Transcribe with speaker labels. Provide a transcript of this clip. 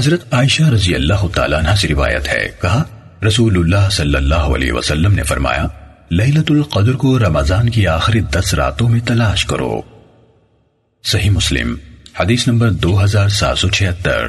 Speaker 1: حضرت عائشہ رضی اللہ تعالیٰ عنہ سے روایت ہے۔ کہا رسول اللہ صلی اللہ علیہ وسلم نے فرمایا لیلت القدر کو رمضان کی آخری دس راتوں میں تلاش کرو۔ صحیح مسلم، حدیث نمبر دو ہزار سات سو چھہتر۔